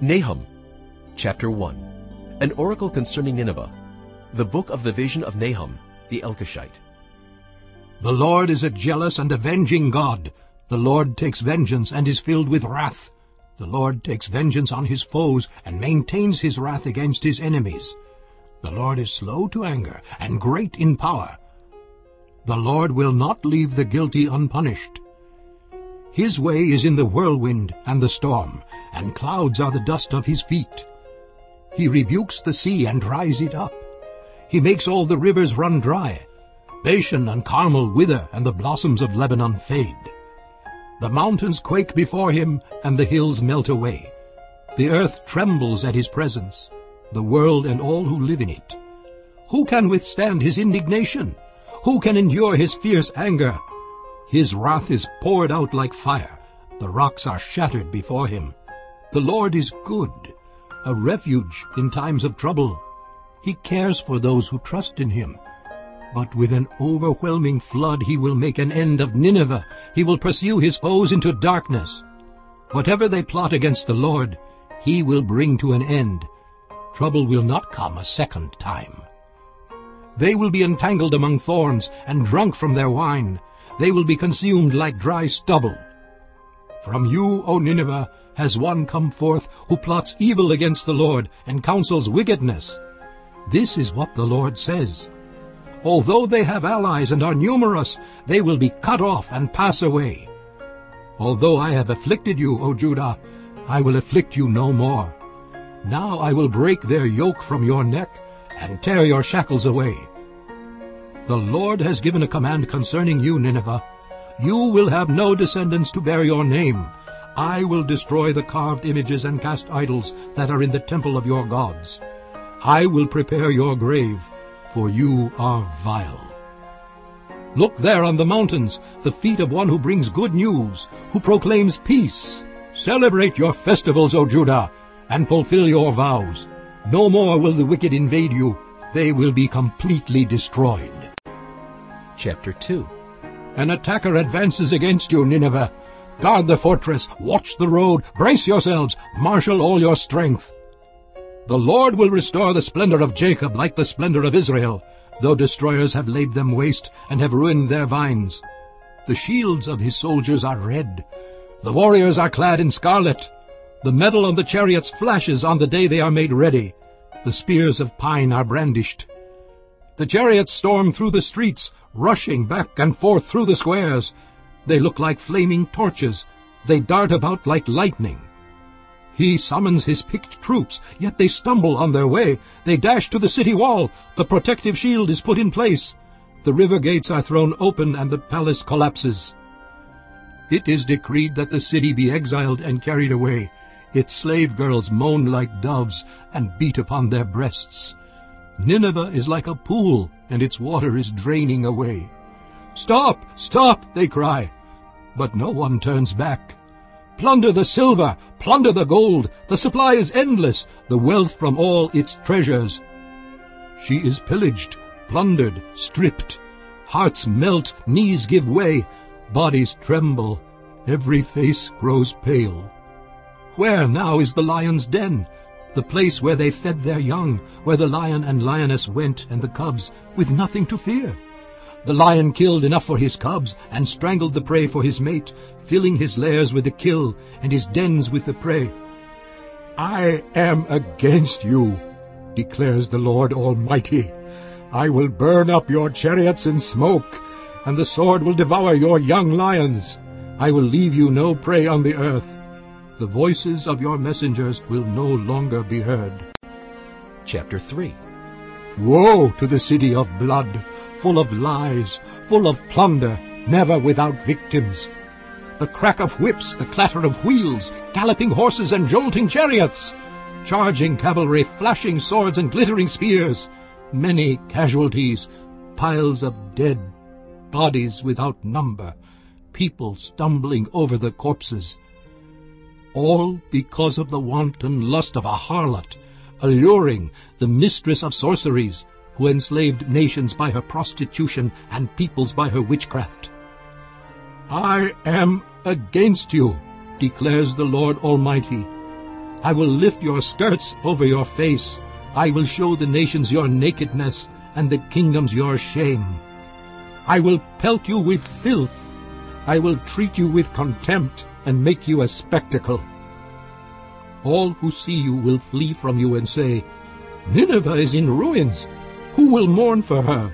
Nahum chapter 1 An oracle concerning Nineveh The book of the vision of Nahum the Elkoshite The Lord is a jealous and avenging God. The Lord takes vengeance and is filled with wrath. The Lord takes vengeance on his foes and maintains his wrath against his enemies. The Lord is slow to anger and great in power. The Lord will not leave the guilty unpunished. His way is in the whirlwind and the storm, and clouds are the dust of his feet. He rebukes the sea and dries it up. He makes all the rivers run dry. Bashan and Carmel wither, and the blossoms of Lebanon fade. The mountains quake before him, and the hills melt away. The earth trembles at his presence, the world and all who live in it. Who can withstand his indignation? Who can endure his fierce anger? His wrath is poured out like fire. The rocks are shattered before him. The Lord is good, a refuge in times of trouble. He cares for those who trust in him. But with an overwhelming flood he will make an end of Nineveh. He will pursue his foes into darkness. Whatever they plot against the Lord, he will bring to an end. Trouble will not come a second time. They will be entangled among thorns and drunk from their wine. They will be consumed like dry stubble. From you, O Nineveh, has one come forth who plots evil against the Lord and counsels wickedness. This is what the Lord says. Although they have allies and are numerous, they will be cut off and pass away. Although I have afflicted you, O Judah, I will afflict you no more. Now I will break their yoke from your neck and tear your shackles away. The Lord has given a command concerning you, Nineveh. You will have no descendants to bear your name. I will destroy the carved images and cast idols that are in the temple of your gods. I will prepare your grave, for you are vile. Look there on the mountains, the feet of one who brings good news, who proclaims peace. Celebrate your festivals, O Judah, and fulfill your vows. No more will the wicked invade you. They will be completely destroyed. Chapter 2 An attacker advances against you, Nineveh. Guard the fortress, watch the road, brace yourselves, marshal all your strength. The Lord will restore the splendor of Jacob like the splendor of Israel, though destroyers have laid them waste and have ruined their vines. The shields of his soldiers are red. The warriors are clad in scarlet. The metal on the chariots flashes on the day they are made ready. The spears of pine are brandished. The chariots storm through the streets, rushing back and forth through the squares. They look like flaming torches. They dart about like lightning. He summons his picked troops, yet they stumble on their way. They dash to the city wall. The protective shield is put in place. The river gates are thrown open and the palace collapses. It is decreed that the city be exiled and carried away. Its slave girls moan like doves and beat upon their breasts. Nineveh is like a pool, and its water is draining away. Stop! Stop! they cry. But no one turns back. Plunder the silver, plunder the gold, the supply is endless, the wealth from all its treasures. She is pillaged, plundered, stripped. Hearts melt, knees give way, bodies tremble, every face grows pale. Where now is the lion's den, the place where they fed their young, where the lion and lioness went and the cubs, with nothing to fear? The lion killed enough for his cubs and strangled the prey for his mate, filling his lairs with the kill and his dens with the prey. I am against you, declares the Lord Almighty. I will burn up your chariots in smoke, and the sword will devour your young lions. I will leave you no prey on the earth. The voices of your messengers will no longer be heard. chapter 3 Woe to the city of blood, full of lies, full of plunder, never without victims. The crack of whips, the clatter of wheels, galloping horses and jolting chariots, charging cavalry, flashing swords and glittering spears, many casualties, piles of dead, bodies without number, people stumbling over the corpses. All because of the wanton lust of a harlot, alluring the mistress of sorceries, who enslaved nations by her prostitution and peoples by her witchcraft. I am against you, declares the Lord Almighty. I will lift your skirts over your face. I will show the nations your nakedness, and the kingdoms your shame. I will pelt you with filth. I will treat you with contempt, and make you a spectacle. All who see you will flee from you and say, Nineveh is in ruins. Who will mourn for her?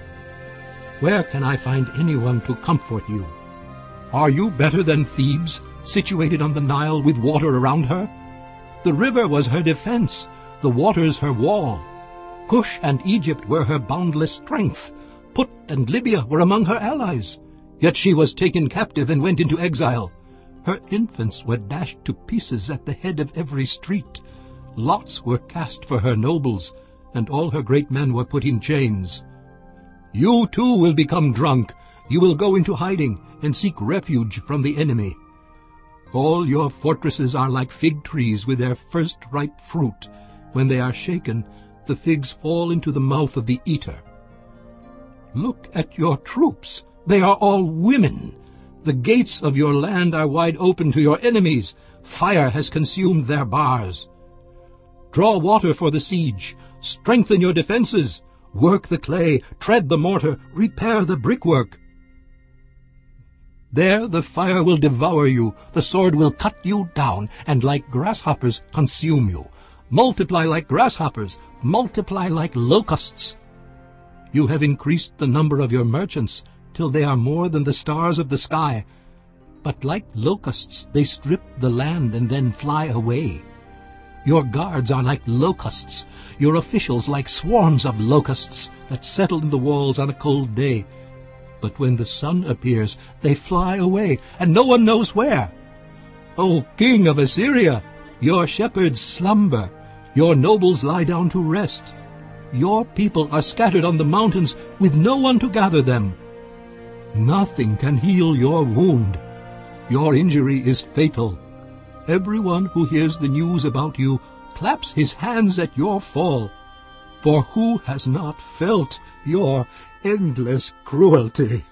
Where can I find anyone to comfort you? Are you better than Thebes, situated on the Nile with water around her? The river was her defense, the waters her wall. Cush and Egypt were her boundless strength. Put and Libya were among her allies. Yet she was taken captive and went into exile. Her infants were dashed to pieces at the head of every street. Lots were cast for her nobles, and all her great men were put in chains. You too will become drunk. You will go into hiding and seek refuge from the enemy. All your fortresses are like fig trees with their first ripe fruit. When they are shaken, the figs fall into the mouth of the eater. Look at your troops. They are all women. The gates of your land are wide open to your enemies. Fire has consumed their bars. Draw water for the siege. Strengthen your defenses. Work the clay, tread the mortar, repair the brickwork. There the fire will devour you, the sword will cut you down, and like grasshoppers consume you. Multiply like grasshoppers, multiply like locusts. You have increased the number of your merchants, till they are more than the stars of the sky. But like locusts they strip the land and then fly away. Your guards are like locusts, your officials like swarms of locusts that settle in the walls on a cold day. But when the sun appears, they fly away, and no one knows where. O king of Assyria, your shepherds slumber, your nobles lie down to rest. Your people are scattered on the mountains with no one to gather them. Nothing can heal your wound. Your injury is fatal. Everyone who hears the news about you claps his hands at your fall. For who has not felt your endless cruelty?